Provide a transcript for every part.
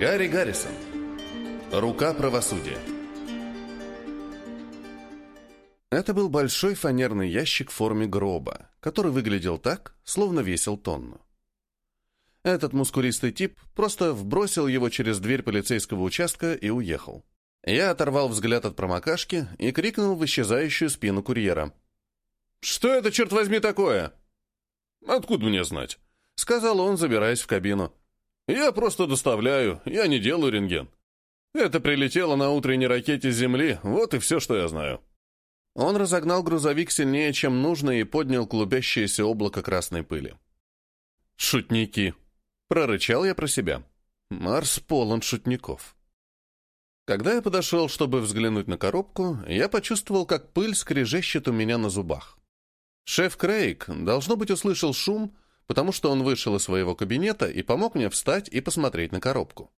Гарри Гаррисон. Рука правосудия. Это был большой фанерный ящик в форме гроба, который выглядел так, словно весил тонну. Этот мускулистый тип просто вбросил его через дверь полицейского участка и уехал. Я оторвал взгляд от промокашки и крикнул в исчезающую спину курьера. «Что это, черт возьми, такое?» «Откуда мне знать?» — сказал он, забираясь в кабину. «Я просто доставляю, я не делаю рентген. Это прилетело на утренней ракете с Земли, вот и все, что я знаю». Он разогнал грузовик сильнее, чем нужно, и поднял клубящееся облако красной пыли. «Шутники!» — прорычал я про себя. «Марс полон шутников». Когда я подошел, чтобы взглянуть на коробку, я почувствовал, как пыль скрежещет у меня на зубах. Шеф Крейг, должно быть, услышал шум, потому что он вышел из своего кабинета и помог мне встать и посмотреть на коробку.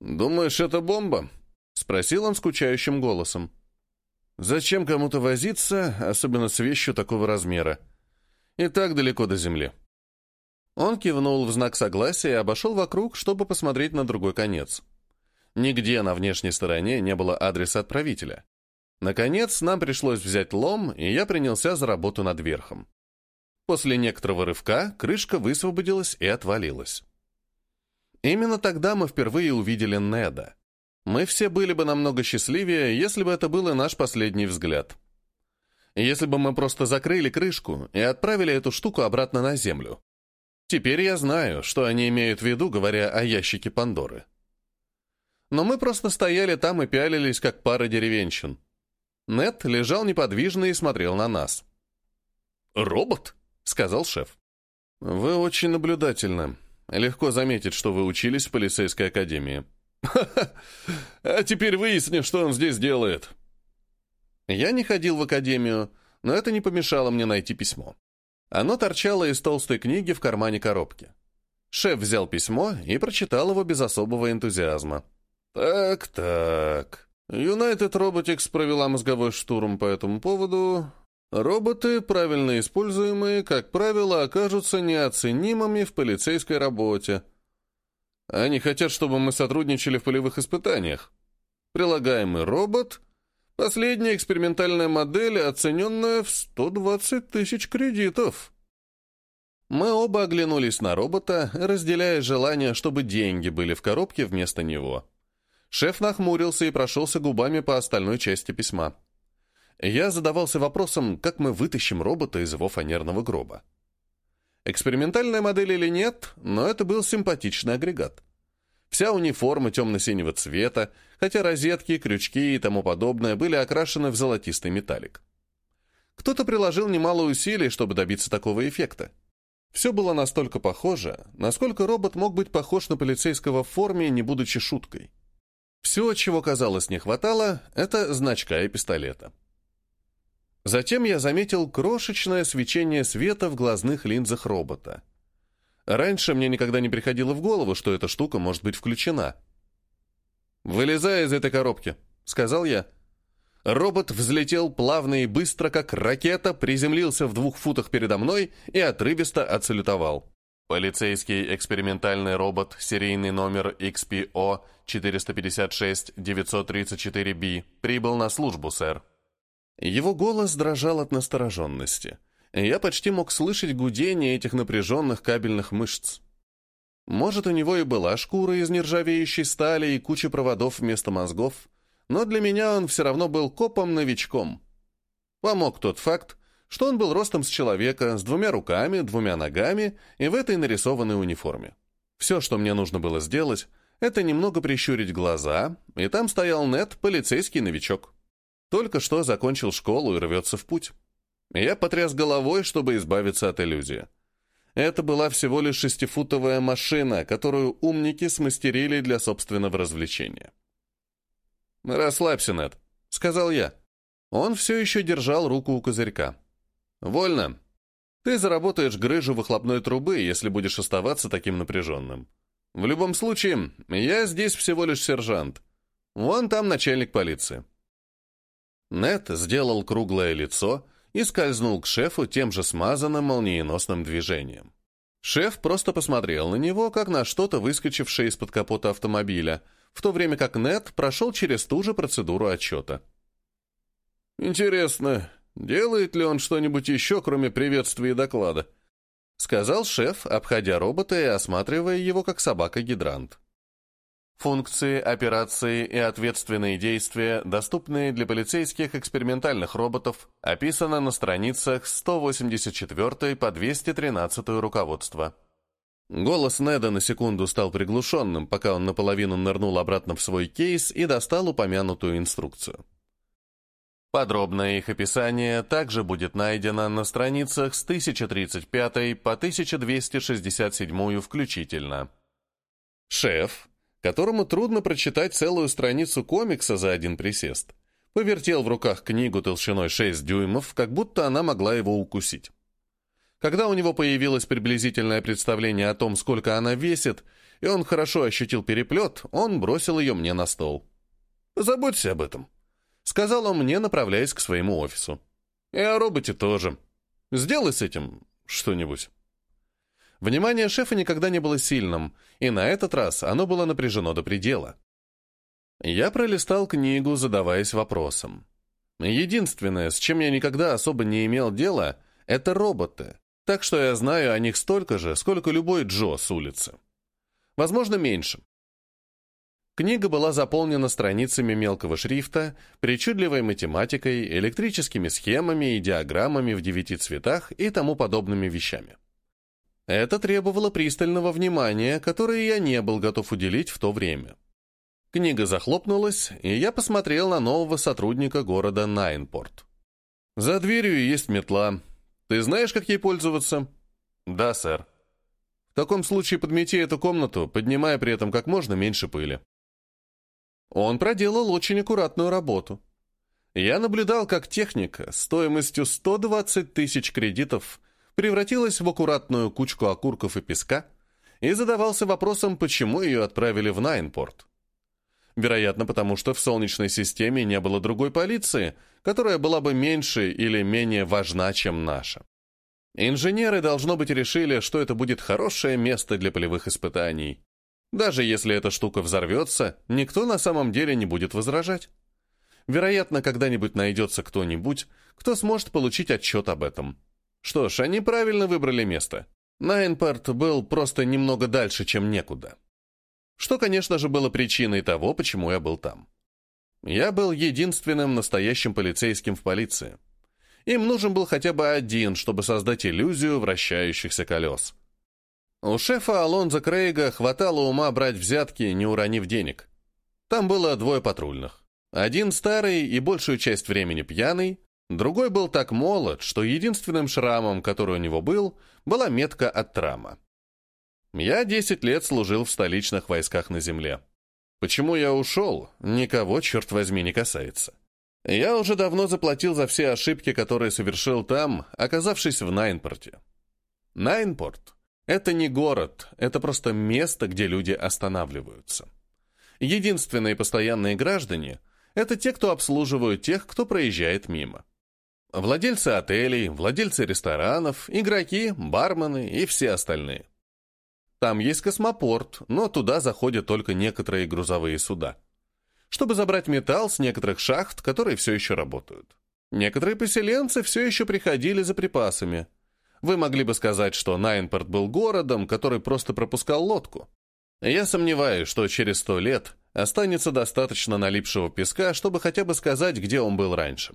«Думаешь, это бомба?» — спросил он скучающим голосом. «Зачем кому-то возиться, особенно с вещью такого размера? И так далеко до земли». Он кивнул в знак согласия и обошел вокруг, чтобы посмотреть на другой конец. Нигде на внешней стороне не было адреса отправителя. Наконец, нам пришлось взять лом, и я принялся за работу над верхом. После некоторого рывка крышка высвободилась и отвалилась. Именно тогда мы впервые увидели Неда. Мы все были бы намного счастливее, если бы это был и наш последний взгляд. Если бы мы просто закрыли крышку и отправили эту штуку обратно на Землю. Теперь я знаю, что они имеют в виду, говоря о ящике Пандоры. Но мы просто стояли там и пялились, как пара деревенщин. Нет лежал неподвижно и смотрел на нас. «Робот?» — сказал шеф. «Вы очень наблюдательны. Легко заметить, что вы учились в полицейской академии». «Ха-ха! А теперь выясни, что он здесь делает». Я не ходил в академию, но это не помешало мне найти письмо. Оно торчало из толстой книги в кармане коробки. Шеф взял письмо и прочитал его без особого энтузиазма. «Так-так...» United Robotics провела мозговой штурм по этому поводу. Роботы, правильно используемые, как правило, окажутся неоценимыми в полицейской работе. Они хотят, чтобы мы сотрудничали в полевых испытаниях. Прилагаемый робот — последняя экспериментальная модель, оцененная в 120 тысяч кредитов. Мы оба оглянулись на робота, разделяя желание, чтобы деньги были в коробке вместо него. Шеф нахмурился и прошелся губами по остальной части письма. Я задавался вопросом, как мы вытащим робота из его фанерного гроба. Экспериментальная модель или нет, но это был симпатичный агрегат. Вся униформа темно-синего цвета, хотя розетки, крючки и тому подобное были окрашены в золотистый металлик. Кто-то приложил немало усилий, чтобы добиться такого эффекта. Все было настолько похоже, насколько робот мог быть похож на полицейского в форме, не будучи шуткой. Все, чего казалось не хватало, это значка и пистолета. Затем я заметил крошечное свечение света в глазных линзах робота. Раньше мне никогда не приходило в голову, что эта штука может быть включена. «Вылезай из этой коробки», — сказал я. Робот взлетел плавно и быстро, как ракета, приземлился в двух футах передо мной и отрывисто отсалютовал. Полицейский экспериментальный робот, серийный номер XPO 456-934B, прибыл на службу, сэр. Его голос дрожал от настороженности. Я почти мог слышать гудение этих напряженных кабельных мышц. Может, у него и была шкура из нержавеющей стали и куча проводов вместо мозгов, но для меня он все равно был копом-новичком. Помог тот факт, что он был ростом с человека, с двумя руками, двумя ногами и в этой нарисованной униформе. Все, что мне нужно было сделать, это немного прищурить глаза, и там стоял Нет, полицейский новичок. Только что закончил школу и рвется в путь. Я потряс головой, чтобы избавиться от иллюзии. Это была всего лишь шестифутовая машина, которую умники смастерили для собственного развлечения. «Расслабься, Нет, сказал я. Он все еще держал руку у козырька. «Вольно. Ты заработаешь грыжу выхлопной трубы, если будешь оставаться таким напряженным. В любом случае, я здесь всего лишь сержант. Вон там начальник полиции». Нет сделал круглое лицо и скользнул к шефу тем же смазанным молниеносным движением. Шеф просто посмотрел на него, как на что-то, выскочившее из-под капота автомобиля, в то время как Нед прошел через ту же процедуру отчета. «Интересно, делает ли он что-нибудь еще, кроме приветствия и доклада?» — сказал шеф, обходя робота и осматривая его как собака-гидрант. Функции, операции и ответственные действия, доступные для полицейских экспериментальных роботов, описано на страницах 184 по 213 руководства. Голос Неда на секунду стал приглушенным, пока он наполовину нырнул обратно в свой кейс и достал упомянутую инструкцию. Подробное их описание также будет найдено на страницах с 1035 по 1267 включительно. Шеф, которому трудно прочитать целую страницу комикса за один присест, повертел в руках книгу толщиной 6 дюймов, как будто она могла его укусить. Когда у него появилось приблизительное представление о том, сколько она весит, и он хорошо ощутил переплет, он бросил ее мне на стол. «Забудься об этом», — сказал он мне, направляясь к своему офису. «И о роботе тоже. Сделай с этим что-нибудь». Внимание шефа никогда не было сильным, и на этот раз оно было напряжено до предела. Я пролистал книгу, задаваясь вопросом. Единственное, с чем я никогда особо не имел дела, это роботы, так что я знаю о них столько же, сколько любой Джо с улицы. Возможно, меньше. Книга была заполнена страницами мелкого шрифта, причудливой математикой, электрическими схемами и диаграммами в девяти цветах и тому подобными вещами. Это требовало пристального внимания, которое я не был готов уделить в то время. Книга захлопнулась, и я посмотрел на нового сотрудника города Найнпорт. «За дверью есть метла. Ты знаешь, как ей пользоваться?» «Да, сэр». «В таком случае подмети эту комнату, поднимая при этом как можно меньше пыли». Он проделал очень аккуратную работу. Я наблюдал, как техника стоимостью 120 тысяч кредитов превратилась в аккуратную кучку окурков и песка и задавался вопросом, почему ее отправили в Найнпорт. Вероятно, потому что в Солнечной системе не было другой полиции, которая была бы меньше или менее важна, чем наша. Инженеры, должно быть, решили, что это будет хорошее место для полевых испытаний. Даже если эта штука взорвется, никто на самом деле не будет возражать. Вероятно, когда-нибудь найдется кто-нибудь, кто сможет получить отчет об этом. Что ж, они правильно выбрали место. Найнпорт был просто немного дальше, чем некуда. Что, конечно же, было причиной того, почему я был там. Я был единственным настоящим полицейским в полиции. Им нужен был хотя бы один, чтобы создать иллюзию вращающихся колес. У шефа Алонза Крейга хватало ума брать взятки, не уронив денег. Там было двое патрульных. Один старый и большую часть времени пьяный, Другой был так молод, что единственным шрамом, который у него был, была метка от трама. Я 10 лет служил в столичных войсках на земле. Почему я ушел, никого, черт возьми, не касается. Я уже давно заплатил за все ошибки, которые совершил там, оказавшись в Найнпорте. Найнпорт — это не город, это просто место, где люди останавливаются. Единственные постоянные граждане — это те, кто обслуживают тех, кто проезжает мимо. Владельцы отелей, владельцы ресторанов, игроки, бармены и все остальные. Там есть космопорт, но туда заходят только некоторые грузовые суда. Чтобы забрать металл с некоторых шахт, которые все еще работают. Некоторые поселенцы все еще приходили за припасами. Вы могли бы сказать, что Найнпорт был городом, который просто пропускал лодку. Я сомневаюсь, что через сто лет останется достаточно налипшего песка, чтобы хотя бы сказать, где он был раньше.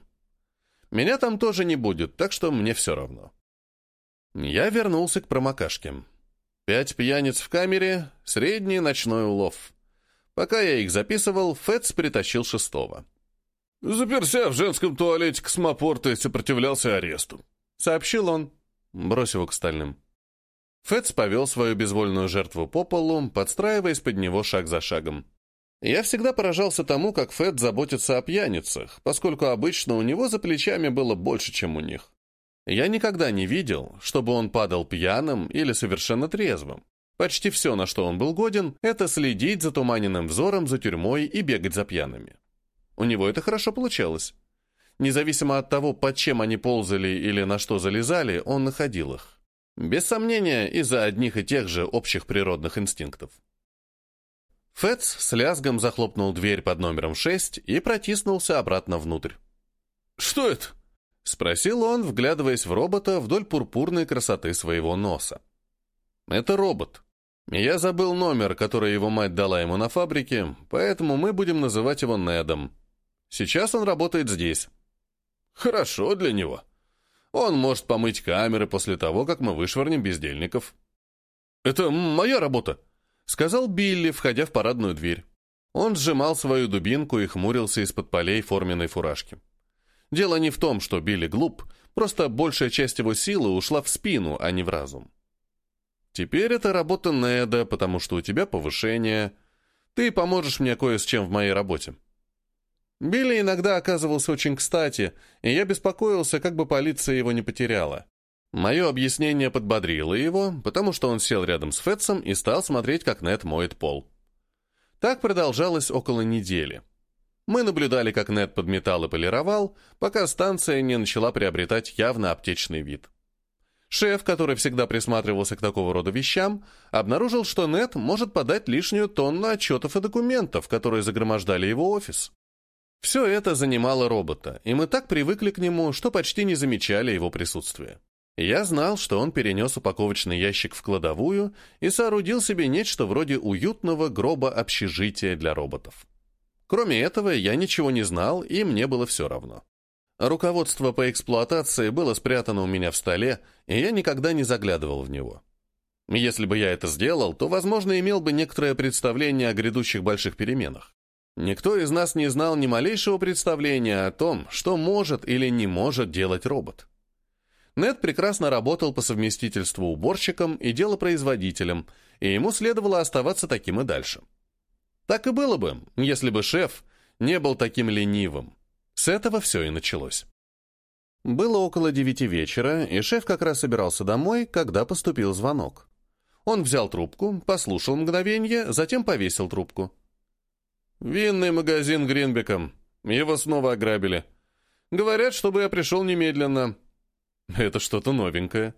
Меня там тоже не будет, так что мне все равно. Я вернулся к промокашке. Пять пьяниц в камере, средний ночной улов. Пока я их записывал, Фэтс притащил шестого. «Заперся в женском туалете космопорта и сопротивлялся аресту», — сообщил он, бросив к стальным. Фэтс повел свою безвольную жертву по полу, подстраиваясь под него шаг за шагом. Я всегда поражался тому, как Фэт заботится о пьяницах, поскольку обычно у него за плечами было больше, чем у них. Я никогда не видел, чтобы он падал пьяным или совершенно трезвым. Почти все, на что он был годен, это следить за туманенным взором за тюрьмой и бегать за пьяными. У него это хорошо получалось. Независимо от того, под чем они ползали или на что залезали, он находил их. Без сомнения, из-за одних и тех же общих природных инстинктов. Фэтс с лязгом захлопнул дверь под номером 6 и протиснулся обратно внутрь. «Что это?» — спросил он, вглядываясь в робота вдоль пурпурной красоты своего носа. «Это робот. Я забыл номер, который его мать дала ему на фабрике, поэтому мы будем называть его Недом. Сейчас он работает здесь». «Хорошо для него. Он может помыть камеры после того, как мы вышвырнем бездельников». «Это моя работа», — сказал Билли, входя в парадную дверь. Он сжимал свою дубинку и хмурился из-под полей форменной фуражки. Дело не в том, что Билли глуп, просто большая часть его силы ушла в спину, а не в разум. Теперь это работа Неда, потому что у тебя повышение. Ты поможешь мне кое с чем в моей работе. Билли иногда оказывался очень кстати, и я беспокоился, как бы полиция его не потеряла. Мое объяснение подбодрило его, потому что он сел рядом с Фетсом и стал смотреть, как Нед моет пол. Так продолжалось около недели. Мы наблюдали, как Нед подметал и полировал, пока станция не начала приобретать явно аптечный вид. Шеф, который всегда присматривался к такого рода вещам, обнаружил, что Нед может подать лишнюю тонну отчетов и документов, которые загромождали его офис. Все это занимало робота, и мы так привыкли к нему, что почти не замечали его присутствия. Я знал, что он перенес упаковочный ящик в кладовую и соорудил себе нечто вроде уютного гроба общежития для роботов. Кроме этого, я ничего не знал, и мне было все равно. Руководство по эксплуатации было спрятано у меня в столе, и я никогда не заглядывал в него. Если бы я это сделал, то, возможно, имел бы некоторое представление о грядущих больших переменах. Никто из нас не знал ни малейшего представления о том, что может или не может делать робот. Нед прекрасно работал по совместительству уборщиком и делопроизводителем, и ему следовало оставаться таким и дальше. Так и было бы, если бы шеф не был таким ленивым. С этого все и началось. Было около девяти вечера, и шеф как раз собирался домой, когда поступил звонок. Он взял трубку, послушал мгновенье, затем повесил трубку. «Винный магазин Гринбеком. Его снова ограбили. Говорят, чтобы я пришел немедленно». «Это что-то новенькое.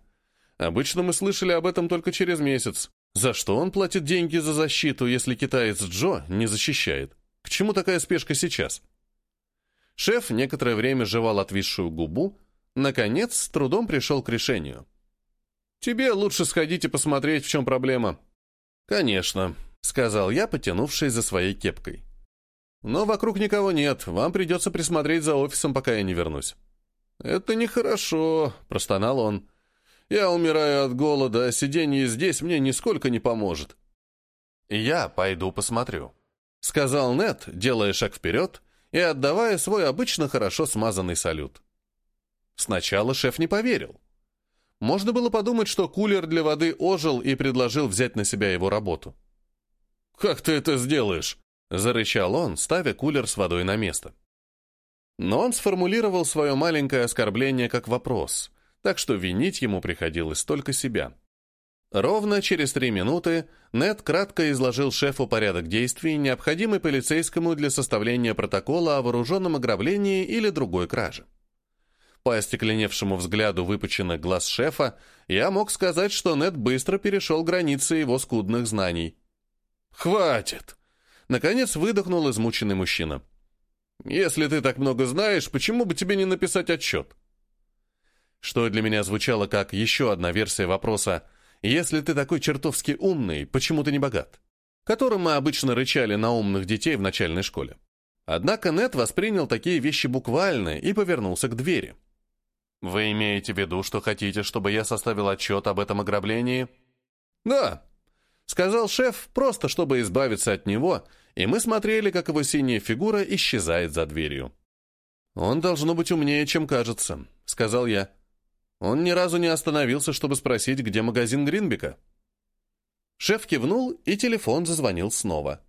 Обычно мы слышали об этом только через месяц. За что он платит деньги за защиту, если китаец Джо не защищает? К чему такая спешка сейчас? Шеф некоторое время жевал отвисшую губу, наконец с трудом пришел к решению. «Тебе лучше сходить и посмотреть, в чем проблема». «Конечно», — сказал я, потянувшись за своей кепкой. «Но вокруг никого нет, вам придется присмотреть за офисом, пока я не вернусь». «Это нехорошо», — простонал он. Я умираю от голода, а сидение здесь мне нисколько не поможет». «Я пойду посмотрю», — сказал Нет, делая шаг вперед и отдавая свой обычно хорошо смазанный салют. Сначала шеф не поверил. Можно было подумать, что кулер для воды ожил и предложил взять на себя его работу. «Как ты это сделаешь?» — зарычал он, ставя кулер с водой на место. Но он сформулировал свое маленькое оскорбление как вопрос, так что винить ему приходилось только себя. Ровно через три минуты Нед кратко изложил шефу порядок действий, необходимый полицейскому для составления протокола о вооруженном ограблении или другой краже. По остекленевшему взгляду выпученных глаз шефа я мог сказать, что Нед быстро перешел границы его скудных знаний. «Хватит!» Наконец выдохнул измученный мужчина. «Если ты так много знаешь, почему бы тебе не написать отчет?» что для меня звучало как еще одна версия вопроса «Если ты такой чертовски умный, почему ты не богат?» которым мы обычно рычали на умных детей в начальной школе. Однако Нет воспринял такие вещи буквально и повернулся к двери. «Вы имеете в виду, что хотите, чтобы я составил отчет об этом ограблении?» «Да», — сказал шеф, просто чтобы избавиться от него, и мы смотрели, как его синяя фигура исчезает за дверью. «Он должно быть умнее, чем кажется», — сказал я. Он ни разу не остановился, чтобы спросить, где магазин Гринбека. Шеф кивнул, и телефон зазвонил снова.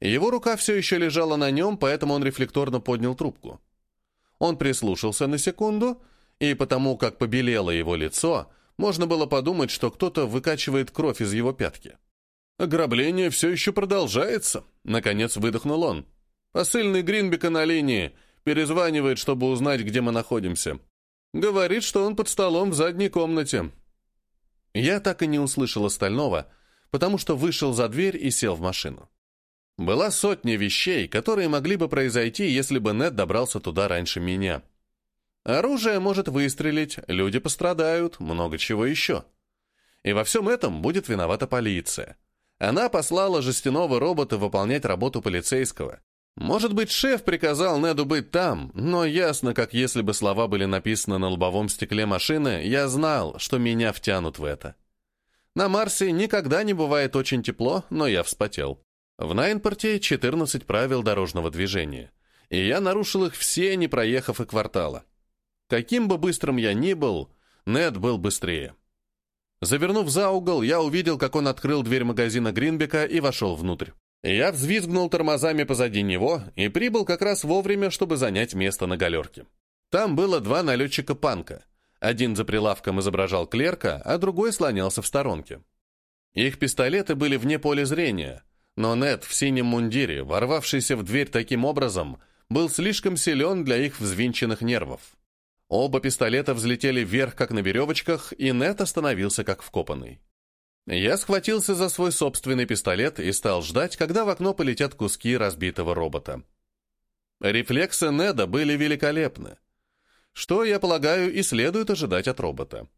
Его рука все еще лежала на нем, поэтому он рефлекторно поднял трубку. Он прислушался на секунду, и потому как побелело его лицо, можно было подумать, что кто-то выкачивает кровь из его пятки. «Ограбление все еще продолжается», — наконец выдохнул он. «Посыльный Гринбека на линии. Перезванивает, чтобы узнать, где мы находимся. Говорит, что он под столом в задней комнате. Я так и не услышал остального, потому что вышел за дверь и сел в машину. Была сотня вещей, которые могли бы произойти, если бы Нед добрался туда раньше меня. Оружие может выстрелить, люди пострадают, много чего еще. И во всем этом будет виновата полиция. Она послала жестяного робота выполнять работу полицейского. Может быть, шеф приказал Неду быть там, но ясно, как если бы слова были написаны на лобовом стекле машины, я знал, что меня втянут в это. На Марсе никогда не бывает очень тепло, но я вспотел. В Найнпорте 14 правил дорожного движения, и я нарушил их все, не проехав и квартала. Каким бы быстрым я ни был, Нед был быстрее. Завернув за угол, я увидел, как он открыл дверь магазина Гринбека и вошел внутрь. Я взвизгнул тормозами позади него и прибыл как раз вовремя, чтобы занять место на галерке. Там было два налетчика панка. Один за прилавком изображал клерка, а другой слонялся в сторонке. Их пистолеты были вне поля зрения, но Нед в синем мундире, ворвавшийся в дверь таким образом, был слишком силен для их взвинченных нервов. Оба пистолета взлетели вверх, как на веревочках, и Нед остановился, как вкопанный. Я схватился за свой собственный пистолет и стал ждать, когда в окно полетят куски разбитого робота. Рефлексы Неда были великолепны. Что, я полагаю, и следует ожидать от робота.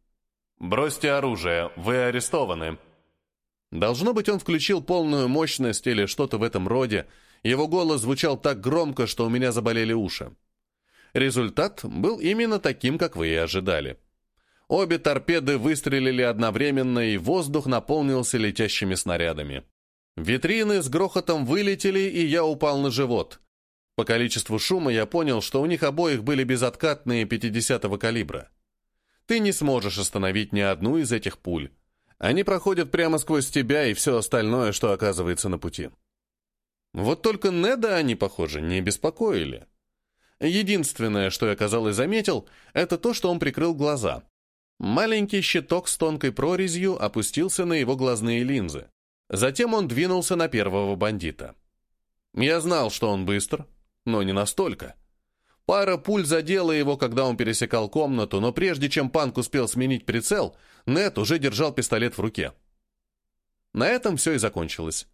«Бросьте оружие, вы арестованы», Должно быть, он включил полную мощность или что-то в этом роде. Его голос звучал так громко, что у меня заболели уши. Результат был именно таким, как вы и ожидали. Обе торпеды выстрелили одновременно, и воздух наполнился летящими снарядами. Витрины с грохотом вылетели, и я упал на живот. По количеству шума я понял, что у них обоих были безоткатные 50-го калибра. Ты не сможешь остановить ни одну из этих пуль. Они проходят прямо сквозь тебя и все остальное, что оказывается на пути. Вот только Неда они, похоже, не беспокоили. Единственное, что я, казалось, заметил, это то, что он прикрыл глаза. Маленький щиток с тонкой прорезью опустился на его глазные линзы. Затем он двинулся на первого бандита. Я знал, что он быстр, но не настолько. Пара пуль задела его, когда он пересекал комнату, но прежде чем Панк успел сменить прицел, Нет уже держал пистолет в руке. На этом все и закончилось.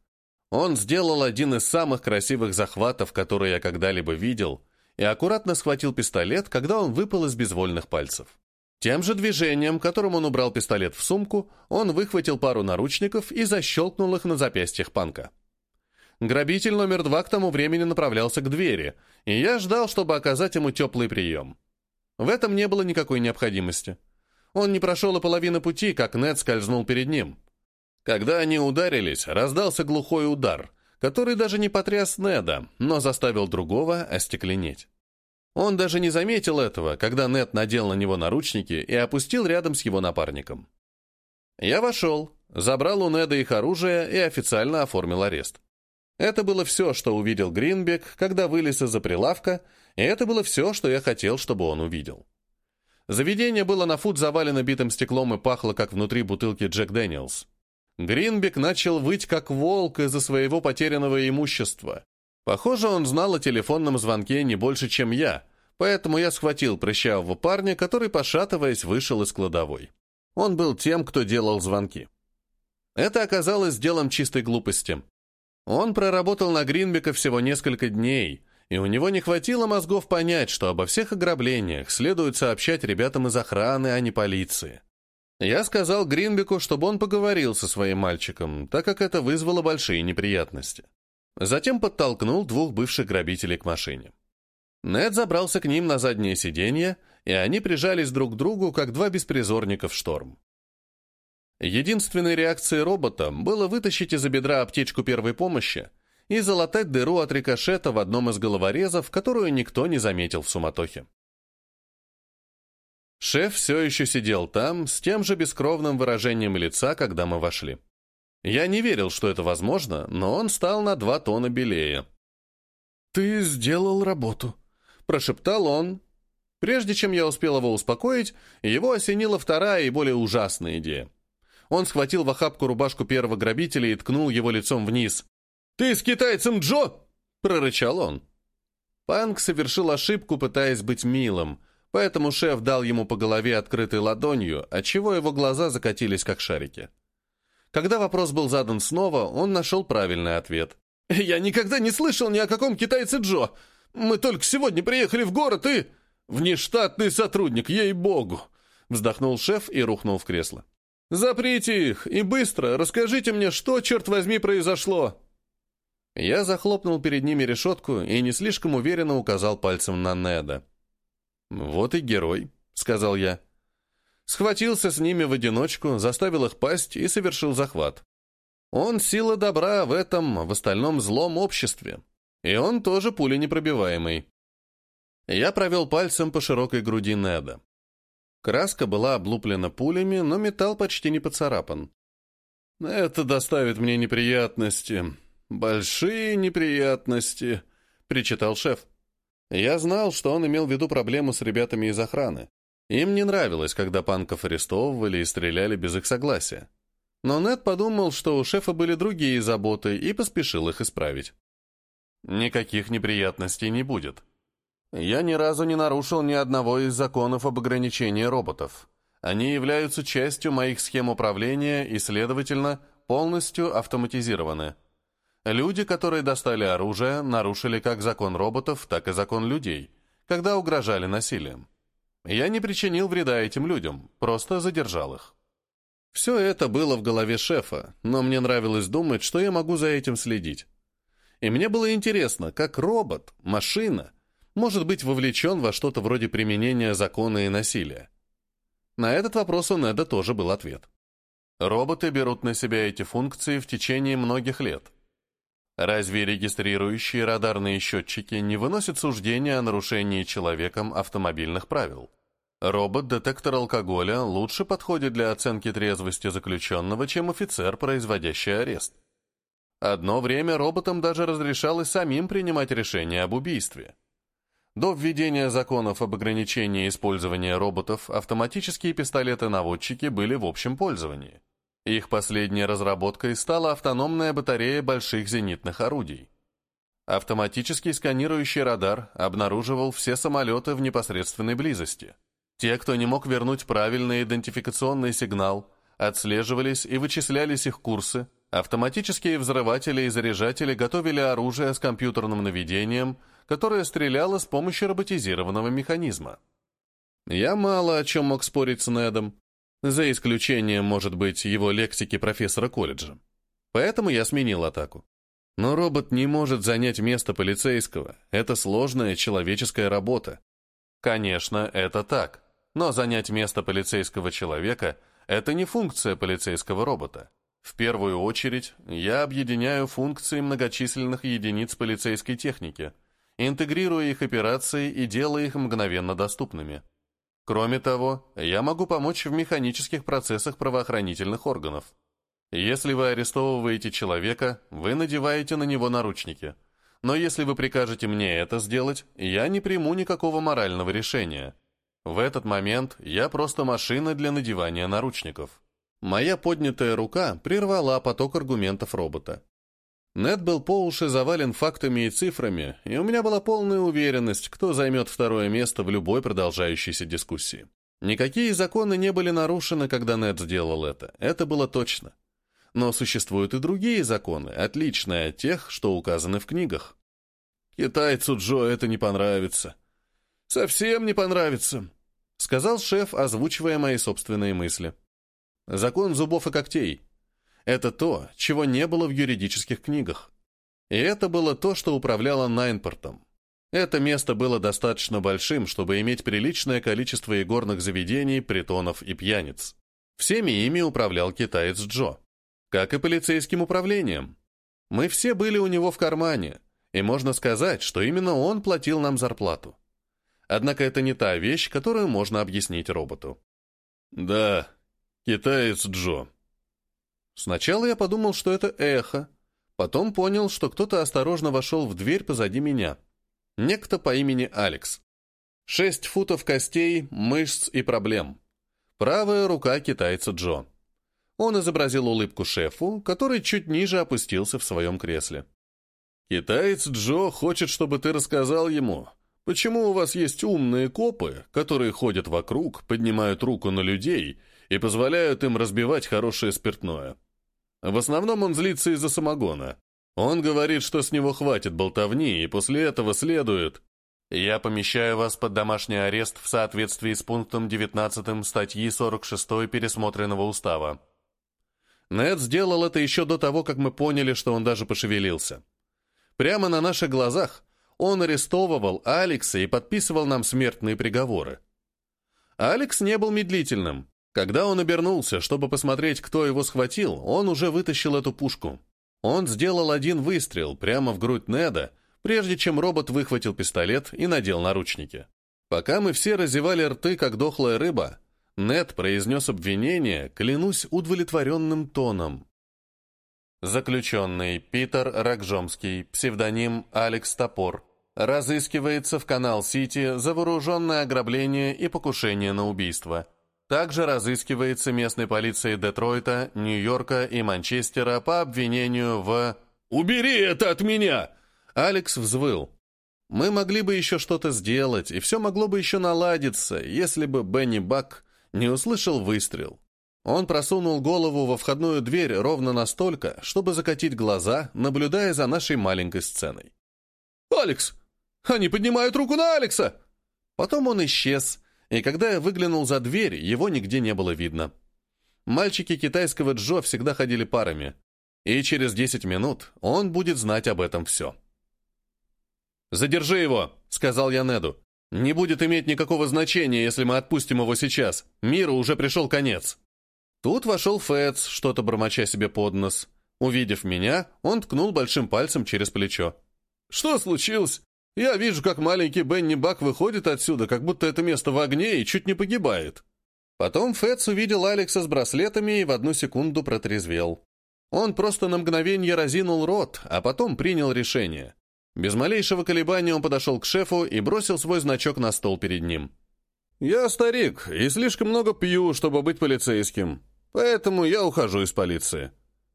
Он сделал один из самых красивых захватов, которые я когда-либо видел, и аккуратно схватил пистолет, когда он выпал из безвольных пальцев. Тем же движением, которым он убрал пистолет в сумку, он выхватил пару наручников и защелкнул их на запястьях Панка. Грабитель номер два к тому времени направлялся к двери, и я ждал, чтобы оказать ему теплый прием. В этом не было никакой необходимости. Он не прошел и половины пути, как Нед скользнул перед ним. Когда они ударились, раздался глухой удар, который даже не потряс Неда, но заставил другого остекленеть. Он даже не заметил этого, когда Нед надел на него наручники и опустил рядом с его напарником. Я вошел, забрал у Неда их оружие и официально оформил арест. Это было все, что увидел Гринбек, когда вылез из-за прилавка, и это было все, что я хотел, чтобы он увидел. Заведение было на фут завалено битым стеклом и пахло, как внутри бутылки Джек Дэниелс. Гринбек начал выть, как волк, из-за своего потерянного имущества. Похоже, он знал о телефонном звонке не больше, чем я, поэтому я схватил прыщавого парня, который, пошатываясь, вышел из кладовой. Он был тем, кто делал звонки. Это оказалось делом чистой глупости. Он проработал на Гринбека всего несколько дней, и у него не хватило мозгов понять, что обо всех ограблениях следует сообщать ребятам из охраны, а не полиции. Я сказал Гринбеку, чтобы он поговорил со своим мальчиком, так как это вызвало большие неприятности. Затем подтолкнул двух бывших грабителей к машине. Нед забрался к ним на заднее сиденье, и они прижались друг к другу, как два беспризорника в шторм. Единственной реакцией робота было вытащить из-за бедра аптечку первой помощи и залатать дыру от рикошета в одном из головорезов, которую никто не заметил в суматохе. Шеф все еще сидел там, с тем же бескровным выражением лица, когда мы вошли. Я не верил, что это возможно, но он стал на два тона белее. «Ты сделал работу», — прошептал он. Прежде чем я успел его успокоить, его осенила вторая и более ужасная идея. Он схватил в охапку рубашку первого грабителя и ткнул его лицом вниз. «Ты с китайцем Джо!» — прорычал он. Панк совершил ошибку, пытаясь быть милым. Поэтому шеф дал ему по голове открытой ладонью, отчего его глаза закатились как шарики. Когда вопрос был задан снова, он нашел правильный ответ. «Я никогда не слышал ни о каком китайце Джо. Мы только сегодня приехали в город и...» «Внештатный сотрудник, ей-богу!» Вздохнул шеф и рухнул в кресло. «Заприте их и быстро расскажите мне, что, черт возьми, произошло!» Я захлопнул перед ними решетку и не слишком уверенно указал пальцем на Неда. «Вот и герой», — сказал я. Схватился с ними в одиночку, заставил их пасть и совершил захват. Он сила добра в этом, в остальном злом обществе. И он тоже пуленепробиваемый. Я провел пальцем по широкой груди Неда. Краска была облуплена пулями, но металл почти не поцарапан. «Это доставит мне неприятности. Большие неприятности», — причитал шеф. Я знал, что он имел в виду проблему с ребятами из охраны. Им не нравилось, когда панков арестовывали и стреляли без их согласия. Но Нед подумал, что у шефа были другие заботы, и поспешил их исправить. «Никаких неприятностей не будет. Я ни разу не нарушил ни одного из законов об ограничении роботов. Они являются частью моих схем управления и, следовательно, полностью автоматизированы. Люди, которые достали оружие, нарушили как закон роботов, так и закон людей, когда угрожали насилием. Я не причинил вреда этим людям, просто задержал их. Все это было в голове шефа, но мне нравилось думать, что я могу за этим следить. И мне было интересно, как робот, машина, может быть вовлечен во что-то вроде применения закона и насилия. На этот вопрос у Неда тоже был ответ. Роботы берут на себя эти функции в течение многих лет. Разве регистрирующие радарные счетчики не выносят суждения о нарушении человеком автомобильных правил? Робот-детектор алкоголя лучше подходит для оценки трезвости заключенного, чем офицер, производящий арест. Одно время роботам даже разрешалось самим принимать решения об убийстве. До введения законов об ограничении использования роботов автоматические пистолеты-наводчики были в общем пользовании. Их последней разработкой стала автономная батарея больших зенитных орудий. Автоматический сканирующий радар обнаруживал все самолеты в непосредственной близости – те, кто не мог вернуть правильный идентификационный сигнал, отслеживались и вычислялись их курсы, автоматические взрыватели и заряжатели готовили оружие с компьютерным наведением, которое стреляло с помощью роботизированного механизма. Я мало о чем мог спорить с Недом, за исключением, может быть, его лексики профессора колледжа. Поэтому я сменил атаку. Но робот не может занять место полицейского. Это сложная человеческая работа. Конечно, это так. Но занять место полицейского человека – это не функция полицейского робота. В первую очередь, я объединяю функции многочисленных единиц полицейской техники, интегрируя их операции и делая их мгновенно доступными. Кроме того, я могу помочь в механических процессах правоохранительных органов. Если вы арестовываете человека, вы надеваете на него наручники. Но если вы прикажете мне это сделать, я не приму никакого морального решения – в этот момент я просто машина для надевания наручников. Моя поднятая рука прервала поток аргументов робота. Нед был по уши завален фактами и цифрами, и у меня была полная уверенность, кто займет второе место в любой продолжающейся дискуссии. Никакие законы не были нарушены, когда Нед сделал это, это было точно. Но существуют и другие законы, отличные от тех, что указаны в книгах. Китайцу Джо это не понравится. Совсем не понравится. — сказал шеф, озвучивая мои собственные мысли. «Закон зубов и когтей. Это то, чего не было в юридических книгах. И это было то, что управляло Найнпортом. Это место было достаточно большим, чтобы иметь приличное количество игорных заведений, притонов и пьяниц. Всеми ими управлял китаец Джо. Как и полицейским управлением. Мы все были у него в кармане, и можно сказать, что именно он платил нам зарплату. Однако это не та вещь, которую можно объяснить роботу. «Да, китаец Джо». Сначала я подумал, что это эхо, потом понял, что кто-то осторожно вошел в дверь позади меня. Некто по имени Алекс. Шесть футов костей, мышц и проблем. Правая рука китайца Джо. Он изобразил улыбку шефу, который чуть ниже опустился в своем кресле. «Китаец Джо хочет, чтобы ты рассказал ему, почему у вас есть умные копы, которые ходят вокруг, поднимают руку на людей и позволяют им разбивать хорошее спиртное? В основном он злится из-за самогона. Он говорит, что с него хватит болтовни, и после этого следует... Я помещаю вас под домашний арест в соответствии с пунктом 19 статьи 46 пересмотренного устава. Нед сделал это еще до того, как мы поняли, что он даже пошевелился. Прямо на наших глазах он арестовывал Алекса и подписывал нам смертные приговоры. Алекс не был медлительным. Когда он обернулся, чтобы посмотреть, кто его схватил, он уже вытащил эту пушку. Он сделал один выстрел прямо в грудь Неда, прежде чем робот выхватил пистолет и надел наручники. Пока мы все разевали рты, как дохлая рыба, Нед произнес обвинение, клянусь удовлетворенным тоном. Заключенный Питер Рогжомский, псевдоним Алекс Топор, разыскивается в Канал-Сити за вооруженное ограбление и покушение на убийство. Также разыскивается местной полицией Детройта, Нью-Йорка и Манчестера по обвинению в... «Убери это от меня!» Алекс взвыл. Мы могли бы еще что-то сделать, и все могло бы еще наладиться, если бы Бенни Бак не услышал выстрел. Он просунул голову во входную дверь ровно настолько, чтобы закатить глаза, наблюдая за нашей маленькой сценой. «Алекс! Они поднимают руку на Алекса!» Потом он исчез, и когда я выглянул за дверь, его нигде не было видно. Мальчики китайского Джо всегда ходили парами, и через 10 минут он будет знать об этом все. «Задержи его!» — сказал я Неду. «Не будет иметь никакого значения, если мы отпустим его сейчас. Миру уже пришел конец». Тут вошел Фэтс, что-то бормоча себе под нос. Увидев меня, он ткнул большим пальцем через плечо. «Что случилось? Я вижу, как маленький Бенни Бак выходит отсюда, как будто это место в огне и чуть не погибает». Потом Фэтс увидел Алекса с браслетами и в одну секунду протрезвел. Он просто на мгновение разинул рот, а потом принял решение. Без малейшего колебания он подошел к шефу и бросил свой значок на стол перед ним. «Я старик и слишком много пью, чтобы быть полицейским. Поэтому я ухожу из полиции.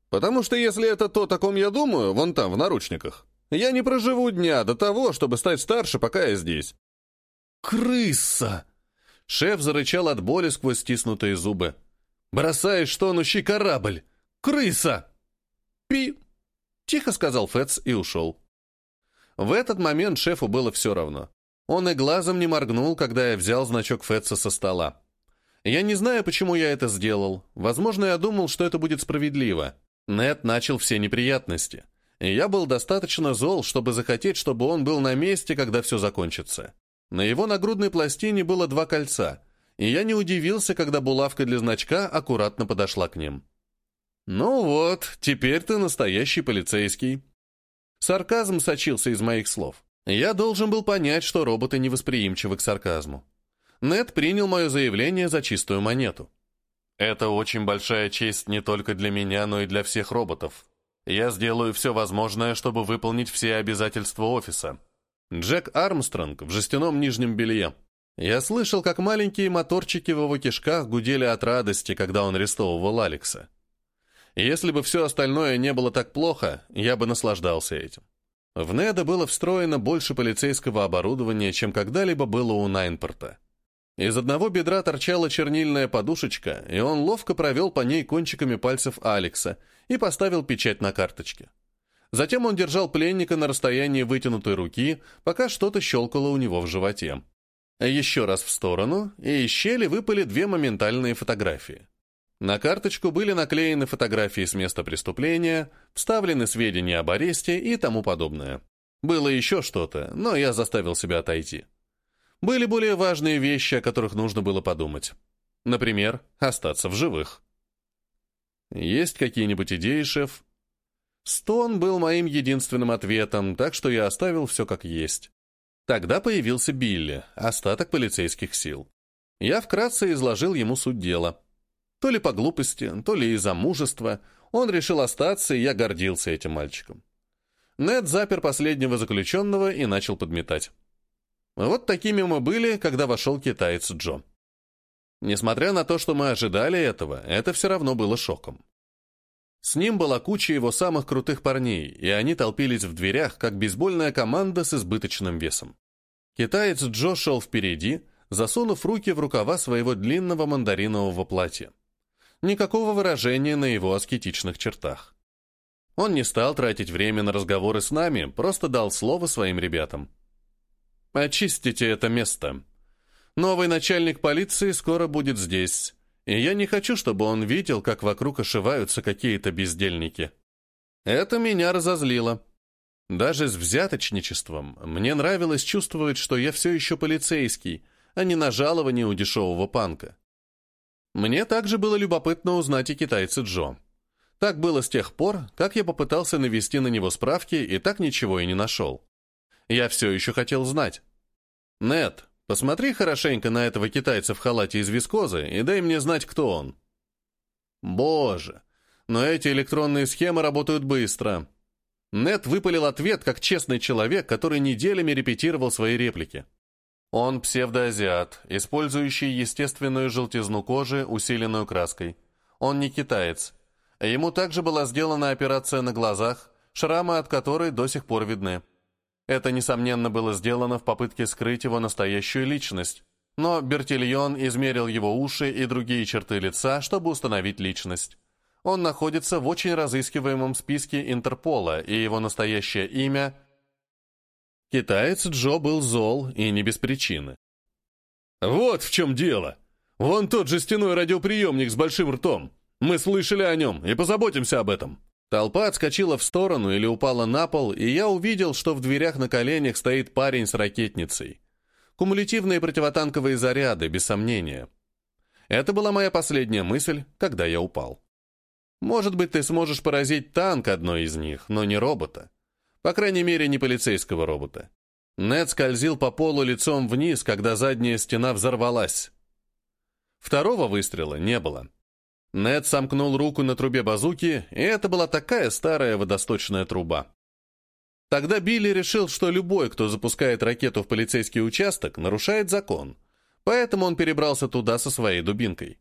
Потому что если это то, о ком я думаю, вон там, в наручниках, я не проживу дня до того, чтобы стать старше, пока я здесь. «Крыса!» Шеф зарычал от боли сквозь стиснутые зубы. «Бросаешь тонущий корабль! Крыса!» «Пи!» — тихо сказал Фэтс и ушел. В этот момент шефу было все равно. Он и глазом не моргнул, когда я взял значок Фэтса со стола. Я не знаю, почему я это сделал. Возможно, я думал, что это будет справедливо. Нет начал все неприятности. И я был достаточно зол, чтобы захотеть, чтобы он был на месте, когда все закончится. На его нагрудной пластине было два кольца, и я не удивился, когда булавка для значка аккуратно подошла к ним. «Ну вот, теперь ты настоящий полицейский». Сарказм сочился из моих слов. Я должен был понять, что роботы невосприимчивы к сарказму. Нед принял мое заявление за чистую монету. «Это очень большая честь не только для меня, но и для всех роботов. Я сделаю все возможное, чтобы выполнить все обязательства офиса». Джек Армстронг в жестяном нижнем белье. Я слышал, как маленькие моторчики в его кишках гудели от радости, когда он арестовывал Алекса. Если бы все остальное не было так плохо, я бы наслаждался этим. В Неда было встроено больше полицейского оборудования, чем когда-либо было у Найнпорта. Из одного бедра торчала чернильная подушечка, и он ловко провел по ней кончиками пальцев Алекса и поставил печать на карточке. Затем он держал пленника на расстоянии вытянутой руки, пока что-то щелкало у него в животе. Еще раз в сторону, и из щели выпали две моментальные фотографии. На карточку были наклеены фотографии с места преступления, вставлены сведения об аресте и тому подобное. Было еще что-то, но я заставил себя отойти. Были более важные вещи, о которых нужно было подумать. Например, остаться в живых. Есть какие-нибудь идеи, шеф? Стон был моим единственным ответом, так что я оставил все как есть. Тогда появился Билли, остаток полицейских сил. Я вкратце изложил ему суть дела. То ли по глупости, то ли из-за мужества, он решил остаться, и я гордился этим мальчиком. Нед запер последнего заключенного и начал подметать. Вот такими мы были, когда вошел китаец Джо. Несмотря на то, что мы ожидали этого, это все равно было шоком. С ним была куча его самых крутых парней, и они толпились в дверях, как бейсбольная команда с избыточным весом. Китаец Джо шел впереди, засунув руки в рукава своего длинного мандаринового платья. Никакого выражения на его аскетичных чертах. Он не стал тратить время на разговоры с нами, просто дал слово своим ребятам. «Очистите это место. Новый начальник полиции скоро будет здесь, и я не хочу, чтобы он видел, как вокруг ошиваются какие-то бездельники». Это меня разозлило. Даже с взяточничеством мне нравилось чувствовать, что я все еще полицейский, а не на жалование у дешевого панка. Мне также было любопытно узнать и китайца Джо. Так было с тех пор, как я попытался навести на него справки и так ничего и не нашел. Я все еще хотел знать. «Нет, посмотри хорошенько на этого китайца в халате из вискозы и дай мне знать, кто он». «Боже, но эти электронные схемы работают быстро». Нет выпалил ответ, как честный человек, который неделями репетировал свои реплики. Он псевдоазиат, использующий естественную желтизну кожи, усиленную краской. Он не китаец. Ему также была сделана операция на глазах, шрамы от которой до сих пор видны. Это, несомненно, было сделано в попытке скрыть его настоящую личность. Но Бертильон измерил его уши и другие черты лица, чтобы установить личность. Он находится в очень разыскиваемом списке Интерпола, и его настоящее имя Китаец Джо был зол и не без причины. «Вот в чем дело! Вон тот жестяной радиоприемник с большим ртом. Мы слышали о нем и позаботимся об этом». Толпа отскочила в сторону или упала на пол, и я увидел, что в дверях на коленях стоит парень с ракетницей. Кумулятивные противотанковые заряды, без сомнения. Это была моя последняя мысль, когда я упал. Может быть, ты сможешь поразить танк одной из них, но не робота. По крайней мере, не полицейского робота. Нед скользил по полу лицом вниз, когда задняя стена взорвалась. Второго выстрела не было. Нед сомкнул руку на трубе базуки, и это была такая старая водосточная труба. Тогда Билли решил, что любой, кто запускает ракету в полицейский участок, нарушает закон, поэтому он перебрался туда со своей дубинкой.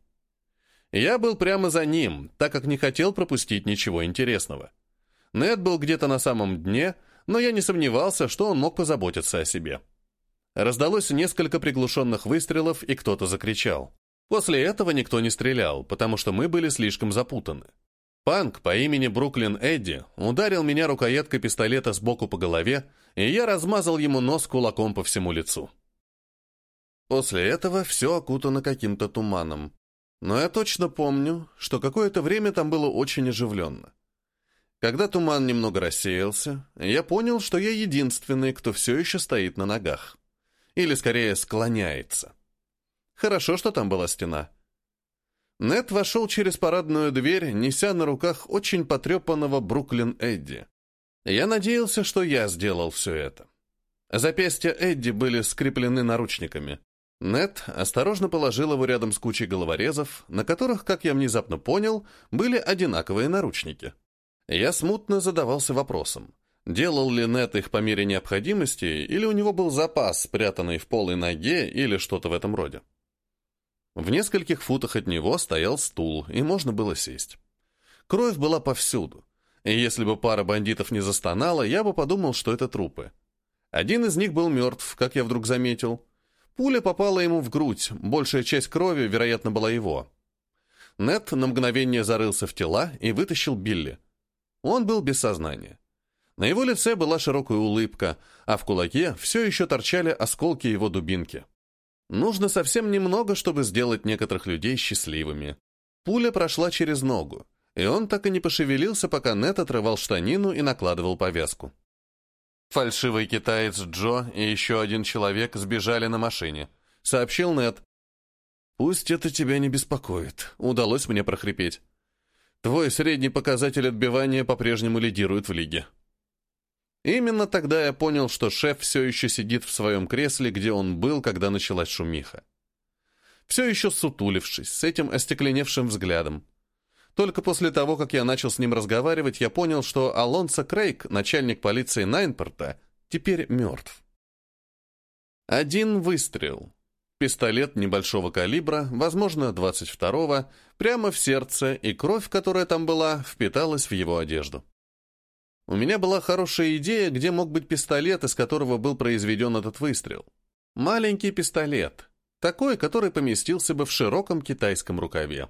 Я был прямо за ним, так как не хотел пропустить ничего интересного. Нед был где-то на самом дне, но я не сомневался, что он мог позаботиться о себе. Раздалось несколько приглушенных выстрелов, и кто-то закричал. После этого никто не стрелял, потому что мы были слишком запутаны. Панк по имени Бруклин Эдди ударил меня рукояткой пистолета сбоку по голове, и я размазал ему нос кулаком по всему лицу. После этого все окутано каким-то туманом. Но я точно помню, что какое-то время там было очень оживленно. Когда туман немного рассеялся, я понял, что я единственный, кто все еще стоит на ногах. Или, скорее, склоняется. Хорошо, что там была стена. Нет вошел через парадную дверь, неся на руках очень потрепанного Бруклин Эдди. Я надеялся, что я сделал все это. Запястья Эдди были скреплены наручниками. Нет осторожно положил его рядом с кучей головорезов, на которых, как я внезапно понял, были одинаковые наручники. Я смутно задавался вопросом, делал ли Нет их по мере необходимости, или у него был запас, спрятанный в полой ноге, или что-то в этом роде. В нескольких футах от него стоял стул, и можно было сесть. Кровь была повсюду, и если бы пара бандитов не застонала, я бы подумал, что это трупы. Один из них был мертв, как я вдруг заметил. Пуля попала ему в грудь, большая часть крови, вероятно, была его. Нет на мгновение зарылся в тела и вытащил Билли. Он был без сознания. На его лице была широкая улыбка, а в кулаке все еще торчали осколки его дубинки. Нужно совсем немного, чтобы сделать некоторых людей счастливыми. Пуля прошла через ногу, и он так и не пошевелился, пока Нет отрывал штанину и накладывал повязку. Фальшивый китаец Джо и еще один человек сбежали на машине, сообщил Нет. «Пусть это тебя не беспокоит», — удалось мне прохрипеть. Твой средний показатель отбивания по-прежнему лидирует в лиге. Именно тогда я понял, что шеф все еще сидит в своем кресле, где он был, когда началась шумиха. Все еще сутулившись, с этим остекленевшим взглядом. Только после того, как я начал с ним разговаривать, я понял, что Алонсо Крейг, начальник полиции Найнпорта, теперь мертв. Один выстрел, Пистолет небольшого калибра, возможно, 22-го, прямо в сердце, и кровь, которая там была, впиталась в его одежду. У меня была хорошая идея, где мог быть пистолет, из которого был произведен этот выстрел. Маленький пистолет. Такой, который поместился бы в широком китайском рукаве.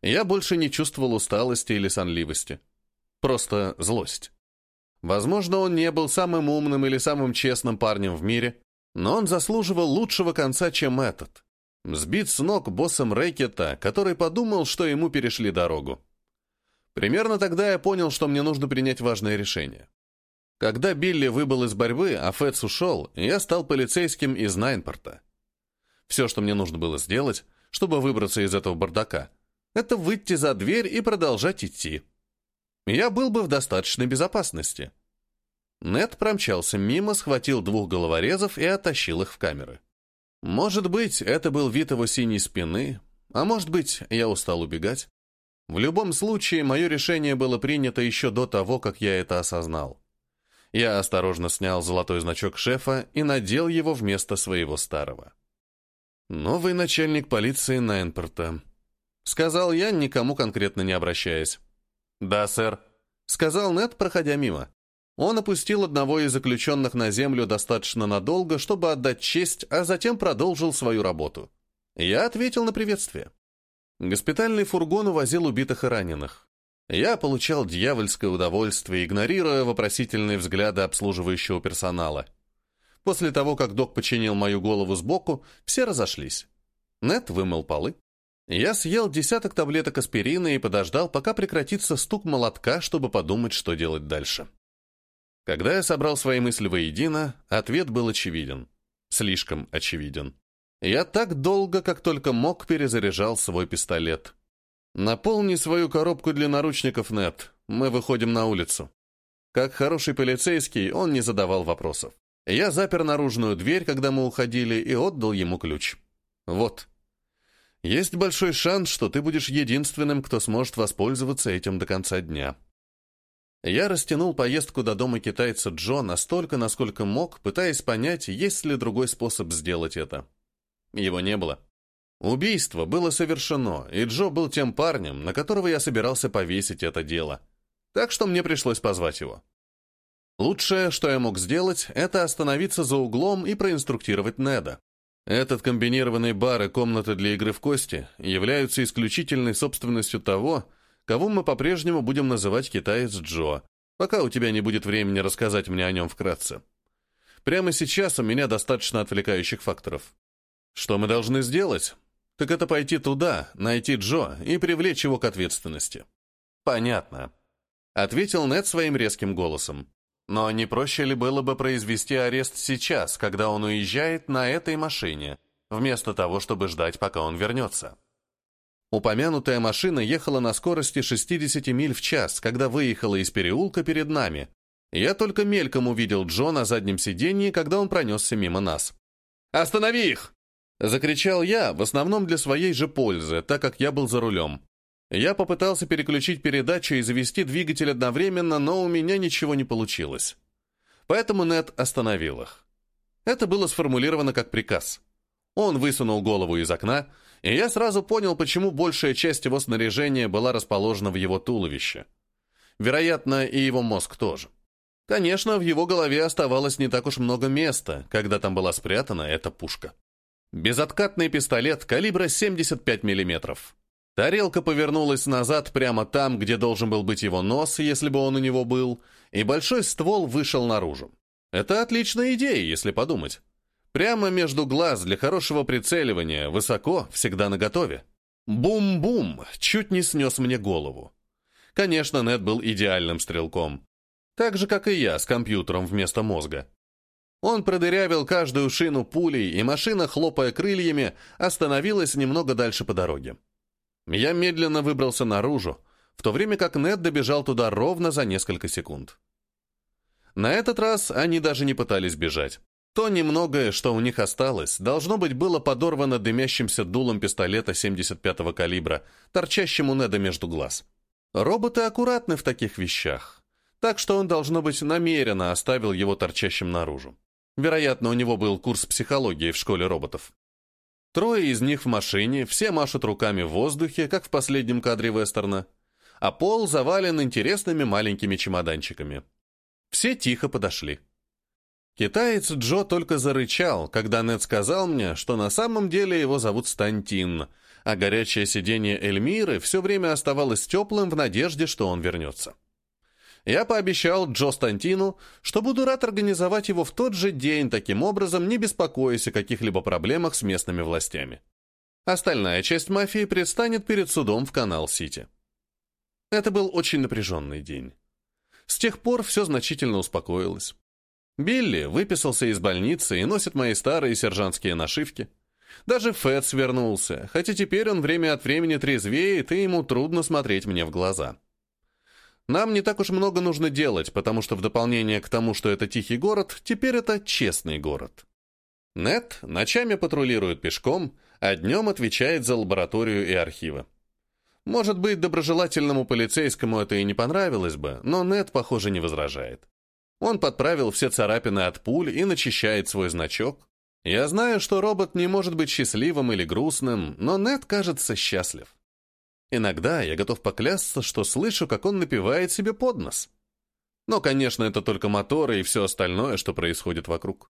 Я больше не чувствовал усталости или сонливости. Просто злость. Возможно, он не был самым умным или самым честным парнем в мире, но он заслуживал лучшего конца, чем этот. Сбит с ног боссом рэкета, который подумал, что ему перешли дорогу. Примерно тогда я понял, что мне нужно принять важное решение. Когда Билли выбыл из борьбы, а Фэтс ушел, я стал полицейским из Найнпорта. Все, что мне нужно было сделать, чтобы выбраться из этого бардака, это выйти за дверь и продолжать идти. Я был бы в достаточной безопасности. Нед промчался мимо, схватил двух головорезов и оттащил их в камеры. Может быть, это был вид его синей спины, а может быть, я устал убегать. В любом случае, мое решение было принято еще до того, как я это осознал. Я осторожно снял золотой значок шефа и надел его вместо своего старого. «Новый начальник полиции Найнпорта», — сказал я, никому конкретно не обращаясь. «Да, сэр», — сказал Нед, проходя мимо. Он опустил одного из заключенных на землю достаточно надолго, чтобы отдать честь, а затем продолжил свою работу. Я ответил на приветствие. Госпитальный фургон увозил убитых и раненых. Я получал дьявольское удовольствие, игнорируя вопросительные взгляды обслуживающего персонала. После того, как док починил мою голову сбоку, все разошлись. Нет вымыл полы. Я съел десяток таблеток аспирина и подождал, пока прекратится стук молотка, чтобы подумать, что делать дальше. Когда я собрал свои мысли воедино, ответ был очевиден. Слишком очевиден. Я так долго, как только мог, перезаряжал свой пистолет. «Наполни свою коробку для наручников, Нет. Мы выходим на улицу». Как хороший полицейский, он не задавал вопросов. Я запер наружную дверь, когда мы уходили, и отдал ему ключ. «Вот. Есть большой шанс, что ты будешь единственным, кто сможет воспользоваться этим до конца дня». Я растянул поездку до дома китайца Джо настолько, насколько мог, пытаясь понять, есть ли другой способ сделать это. Его не было. Убийство было совершено, и Джо был тем парнем, на которого я собирался повесить это дело. Так что мне пришлось позвать его. Лучшее, что я мог сделать, это остановиться за углом и проинструктировать Неда. Этот комбинированный бар и комната для игры в кости являются исключительной собственностью того, кого мы по-прежнему будем называть китаец Джо, пока у тебя не будет времени рассказать мне о нем вкратце. Прямо сейчас у меня достаточно отвлекающих факторов. Что мы должны сделать? Так это пойти туда, найти Джо и привлечь его к ответственности. Понятно. Ответил Нед своим резким голосом. Но не проще ли было бы произвести арест сейчас, когда он уезжает на этой машине, вместо того, чтобы ждать, пока он вернется? Упомянутая машина ехала на скорости 60 миль в час, когда выехала из переулка перед нами. Я только мельком увидел Джо на заднем сиденье, когда он пронесся мимо нас. «Останови их!» Закричал я, в основном для своей же пользы, так как я был за рулем. Я попытался переключить передачу и завести двигатель одновременно, но у меня ничего не получилось. Поэтому Нед остановил их. Это было сформулировано как приказ. Он высунул голову из окна, и я сразу понял, почему большая часть его снаряжения была расположена в его туловище. Вероятно, и его мозг тоже. Конечно, в его голове оставалось не так уж много места, когда там была спрятана эта пушка. Безоткатный пистолет калибра 75 мм. Тарелка повернулась назад прямо там, где должен был быть его нос, если бы он у него был, и большой ствол вышел наружу. Это отличная идея, если подумать. Прямо между глаз для хорошего прицеливания, высоко, всегда наготове. Бум-бум! Чуть не снес мне голову. Конечно, Нед был идеальным стрелком. Так же, как и я, с компьютером вместо мозга. Он продырявил каждую шину пулей, и машина, хлопая крыльями, остановилась немного дальше по дороге. Я медленно выбрался наружу, в то время как Нед добежал туда ровно за несколько секунд. На этот раз они даже не пытались бежать. То немногое, что у них осталось, должно быть было подорвано дымящимся дулом пистолета 75-го калибра, торчащим у Неда между глаз. Роботы аккуратны в таких вещах, так что он, должно быть, намеренно оставил его торчащим наружу. Вероятно, у него был курс психологии в школе роботов. Трое из них в машине, все машут руками в воздухе, как в последнем кадре вестерна, а пол завален интересными маленькими чемоданчиками. Все тихо подошли. Китаец Джо только зарычал, когда Нед сказал мне, что на самом деле его зовут Стантин, а горячее сиденье Эльмиры все время оставалось теплым в надежде, что он вернется. Я пообещал Джо Стантину, что буду рад организовать его в тот же день, таким образом не беспокоясь о каких-либо проблемах с местными властями. Остальная часть мафии предстанет перед судом в Канал-Сити. Это был очень напряженный день. С тех пор все значительно успокоилось. Билли выписался из больницы и носит мои старые сержантские нашивки. Даже Фэтс вернулся, хотя теперь он время от времени трезвеет, и ему трудно смотреть мне в глаза. Нам не так уж много нужно делать, потому что в дополнение к тому, что это тихий город, теперь это честный город. Нет ночами патрулирует пешком, а днем отвечает за лабораторию и архивы. Может быть, доброжелательному полицейскому это и не понравилось бы, но Нет, похоже, не возражает. Он подправил все царапины от пуль и начищает свой значок. Я знаю, что робот не может быть счастливым или грустным, но Нед кажется счастлив. Иногда я готов поклясться, что слышу, как он напевает себе под нос. Но, конечно, это только моторы и все остальное, что происходит вокруг.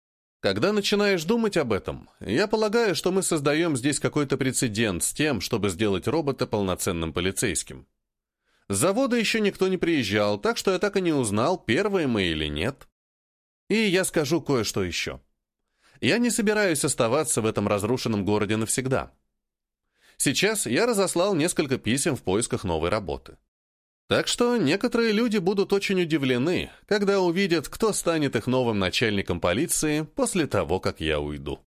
Когда начинаешь думать об этом, я полагаю, что мы создаем здесь какой-то прецедент с тем, чтобы сделать робота полноценным полицейским. С завода еще никто не приезжал, так что я так и не узнал, первые мы или нет. И я скажу кое-что еще. Я не собираюсь оставаться в этом разрушенном городе навсегда. Сейчас я разослал несколько писем в поисках новой работы. Так что некоторые люди будут очень удивлены, когда увидят, кто станет их новым начальником полиции после того, как я уйду.